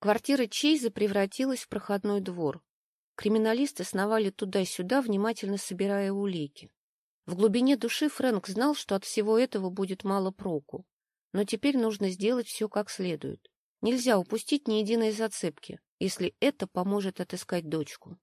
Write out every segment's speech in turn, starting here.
Квартира Чейза превратилась в проходной двор. Криминалисты сновали туда-сюда, внимательно собирая улики. В глубине души Фрэнк знал, что от всего этого будет мало проку. Но теперь нужно сделать все как следует. Нельзя упустить ни единой зацепки, если это поможет отыскать дочку.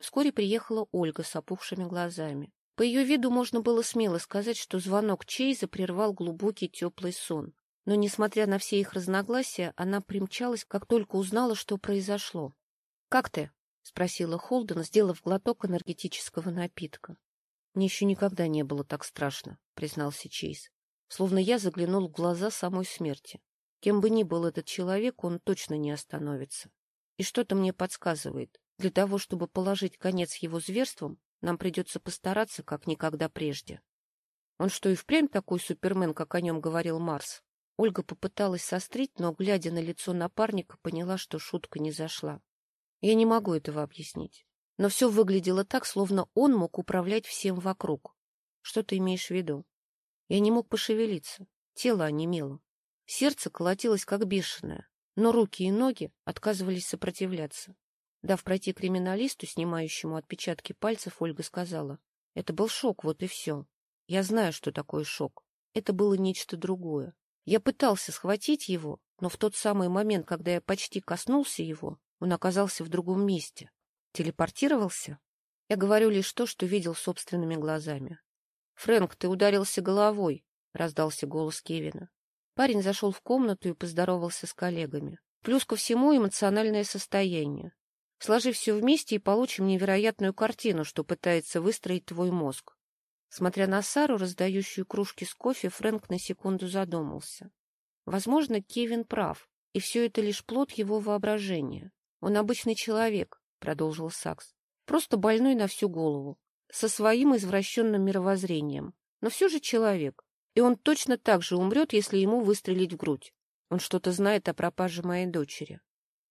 Вскоре приехала Ольга с опухшими глазами. По ее виду можно было смело сказать, что звонок Чейза прервал глубокий теплый сон. Но, несмотря на все их разногласия, она примчалась, как только узнала, что произошло. — Как ты? — спросила Холден, сделав глоток энергетического напитка. — Мне еще никогда не было так страшно, — признался Чейз. Словно я заглянул в глаза самой смерти. Кем бы ни был этот человек, он точно не остановится. И что-то мне подсказывает. Для того, чтобы положить конец его зверствам, нам придется постараться, как никогда прежде. Он что, и впрямь такой супермен, как о нем говорил Марс? Ольга попыталась сострить, но, глядя на лицо напарника, поняла, что шутка не зашла. Я не могу этого объяснить. Но все выглядело так, словно он мог управлять всем вокруг. Что ты имеешь в виду? Я не мог пошевелиться. Тело онемело. Сердце колотилось, как бешеное, но руки и ноги отказывались сопротивляться. Дав пройти криминалисту, снимающему отпечатки пальцев, Ольга сказала. Это был шок, вот и все. Я знаю, что такое шок. Это было нечто другое. Я пытался схватить его, но в тот самый момент, когда я почти коснулся его, он оказался в другом месте. Телепортировался? Я говорю лишь то, что видел собственными глазами. — Фрэнк, ты ударился головой, — раздался голос Кевина. Парень зашел в комнату и поздоровался с коллегами. Плюс ко всему эмоциональное состояние. Сложи все вместе и получим невероятную картину, что пытается выстроить твой мозг. Смотря на Сару, раздающую кружки с кофе, Фрэнк на секунду задумался. Возможно, Кевин прав, и все это лишь плод его воображения. Он обычный человек, — продолжил Сакс, — просто больной на всю голову, со своим извращенным мировоззрением, но все же человек, и он точно так же умрет, если ему выстрелить в грудь. Он что-то знает о пропаже моей дочери.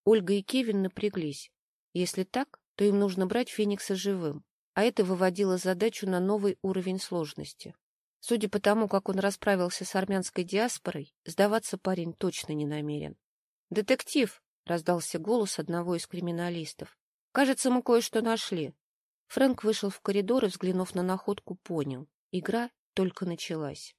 Ольга и Кевин напряглись. Если так, то им нужно брать Феникса живым, а это выводило задачу на новый уровень сложности. Судя по тому, как он расправился с армянской диаспорой, сдаваться парень точно не намерен. «Детектив!» — раздался голос одного из криминалистов. «Кажется, мы кое-что нашли». Фрэнк вышел в коридор и, взглянув на находку, понял. Игра только началась.